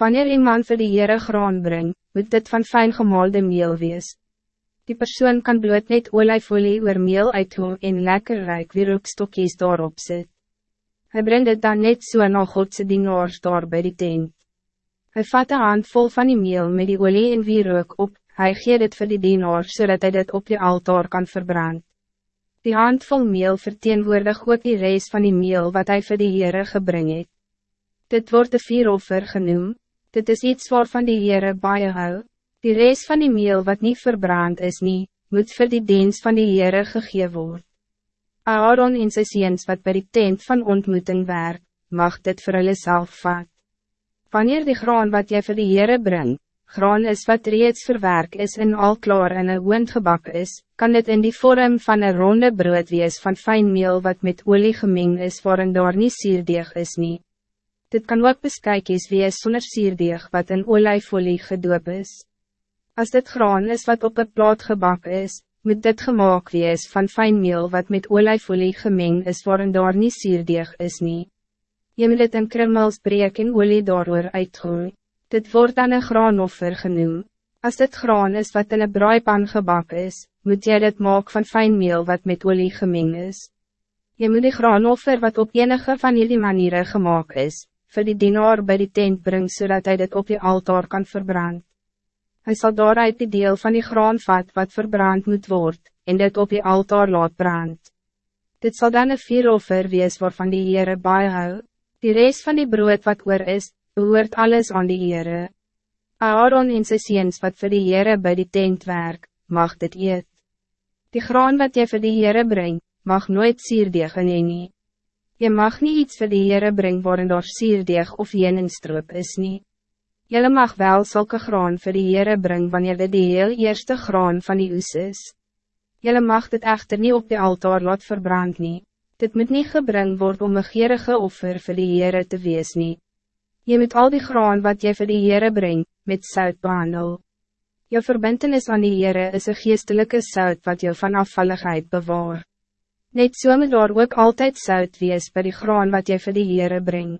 Wanneer iemand vir die Heere graan brengt, moet dit van fijn gemaalde meel wees. Die persoon kan bloot net olijfolie oor meel uithoen en lekker rijk weer ook stokjes daarop sit. Hij brengt het dan net so na Godse dienaars daar by die tent. Hij vat een hand vol van die meel met die olie en wierook op, hij geeft het voor die dienaar zodat hij dit op die altaar kan verbranden. Die hand vol meel verteenwoordig ook die reis van die meel wat hij voor die Heere gebring het. Dit wordt de vieroffer genoemd dit is iets waarvan die Heere baie hou, die reis van die meel wat niet verbrand is nie, moet voor die dienst van die Heere gegee word. Aaron en sy seens wat by die tent van ontmoeting werk, mag dit vir hulle self vat. Wanneer die graan wat jy vir die Heere bring, graan is wat reeds verwerk is en al klaar in een hoend gebak is, kan dit in die vorm van een ronde brood wees van fijn meel wat met olie gemeng is waarin daar nie sierdeeg is nie. Dit kan ook beskijkies wees sonder sierdeeg wat in olijfolie gedoop is. Als dit graan is wat op het plaat gebak is, moet dit gemaakt wees van fijn meel wat met olijfolie gemeng is waarin daar nie sierdeeg is nie. Je moet het in krummels breek en olie daardoor uitgooi. Dit wordt dan een graanoffer genoemd. Als dit graan is wat in een braaipan gebak is, moet jy dit maak van fijn meel wat met olie gemeng is. Je moet die graanoffer wat op enige van jullie manieren gemaakt is, voor die dienaar bij die tent brengt zodat hij dit op je altaar kan verbranden. Hij zal daaruit die deel van die graan vat wat verbrand moet worden, en dit op je altaar laat brand. Dit zal dan een vieroffer wees waarvan die Heere baie hou. Die reis van die brood wat oor is, behoort alles aan die Heere. Aaron en sy seens wat voor die Heere bij die tent werk, mag dit eet. Die graan wat jy vir die Heere brengt, mag nooit sierdeeg in nie. Je mag niet iets voor de Heere brengen waarin daar sierdeeg of jeningstroop is niet. Jelle mag wel zulke graan voor de Heere brengen wanneer dit de heel eerste graan van die oes is. Jelle mag dit echter niet op de altaar laat verbrand nie. Dit moet niet gebring worden om een gierige offer voor de Heere te wees nie. Je moet al die graan wat je voor de Heere brengt, met zout behandel. Je verbintenis aan die Heere is een geestelijke zout wat je van afvalligheid bewaart. Net so moet daar ook altijd zout wees bij die graan wat jy vir die Heere bring.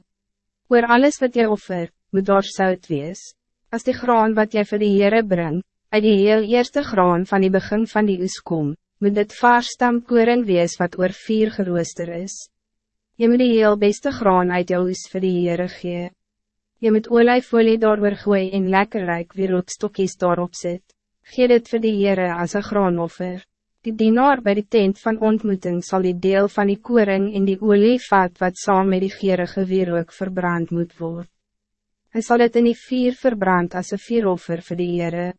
Oor alles wat jy offer, moet daar zout wees. Als die graan wat jy vir die Heere bring, uit die heel eerste graan van die begin van die oes kom, moet dit vaarstam koring wees wat oor vier gerooster is. Je moet die heel beste graan uit jou oes vir die Heere gee. Je moet olijfolie daar gooi en lekker rijk weer op stokjes daarop sit. Gee dit vir die Heere as een graanoffer. Die dienaar bij de tent van ontmoeting zal die deel van die koring in die olievat wat saam met die gierige wierook verbrand moet worden. Hij zal het in die vier verbrand als een vieroffer voor de Heere.